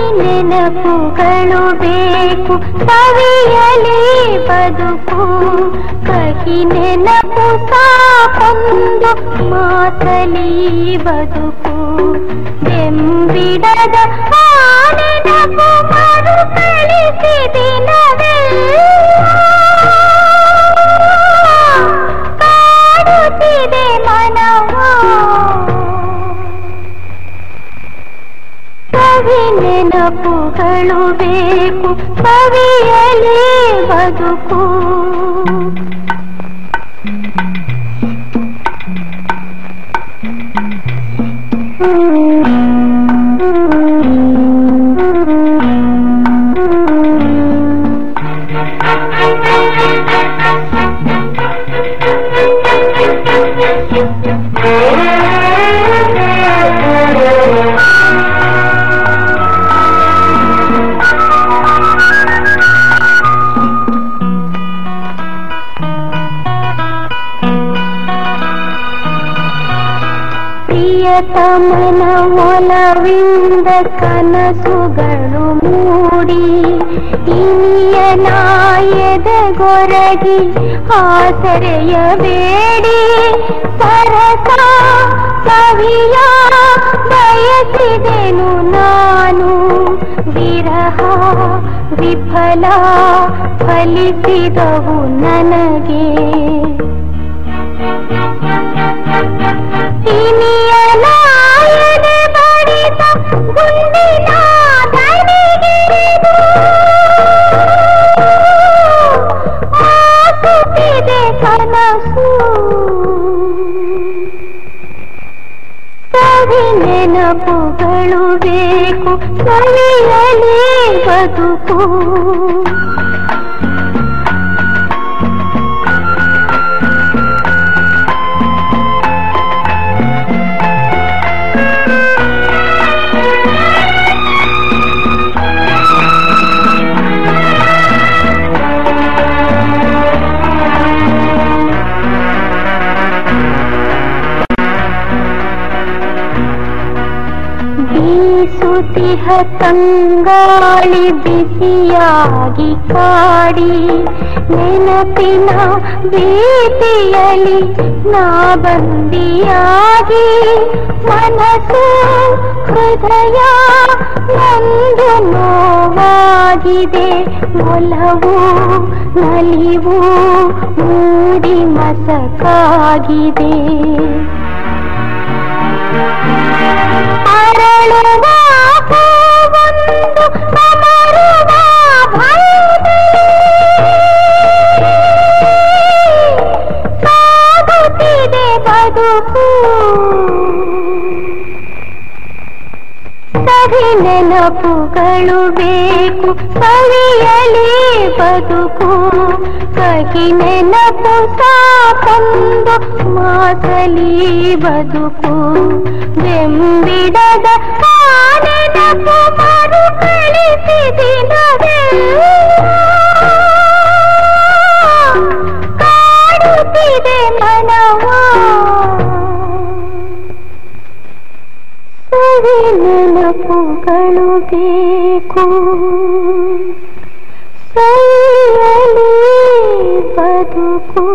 ನೆನಪುಗಳು ಬೇಕು ಕವಿಯಲಿ ಬದುಕು. ಕಹಿ ನೆನಪು ಸಾಕೊಂದು ಮಾತಲಿ ಬದುಕು. ಕಾಡುತ್ತಿದೆ ಮನವ. ನೆನಪುಗಳು ಬೇಕು ಕವಿಯಲೇ ಬದುಕು. ಪ್ರಿಯತಮನ ಒಲವಿಂದ ಕನಸುಗಳು ಮೂಡಿ. ಇನಿಯ ನಾಯದ ಗೊರಗಿ ಆಸರೆಯ ಬೇಡಿ. ಸರಸ ಕವಿಯ ಬಯಸಿದೆನು ನಾನು. ವಿರಹ, ವಿಫಲ ಫಲಿಸಿದವು ನನಗೆ. ಇನಿಯಲಾಯದೆ ನೆನಪುಗಳು ಬೇಕು ಸವಿಯಲೇ ಬದುಕು. ಬೀಸುತಿಹ ತಂಗಾಳಿ ಬಿಸಿಯಾಗಿ ಕಾಡಿ, ನೆನಪಿನ ಭೀತಿಯಲಿ ನಾ ಬಂದಿಯಾಗಿ, ಮನಸ್ಸು ಹೃದಯ ಒಂದು ನೋವಾಗಿದೆ, ಒಲವು ನಲಿವು ಮೂಡಿ ಮಸಕಾಗಿದೆ. ಸವಿ ನೆನಪುಗಳು ಬೇಕು ಕವಿಯಲಿ ಬದುಕು. ಕಹಿ ನೆನಪು ತಂದು ಮಾಸಲಿ ಬದುಕು. ಬೆಂಬಿಡದ ಮನವಾ. ನೆನಪುಗಳು ಬೇಕು ಸವಿಯಲಿ ಬದುಕು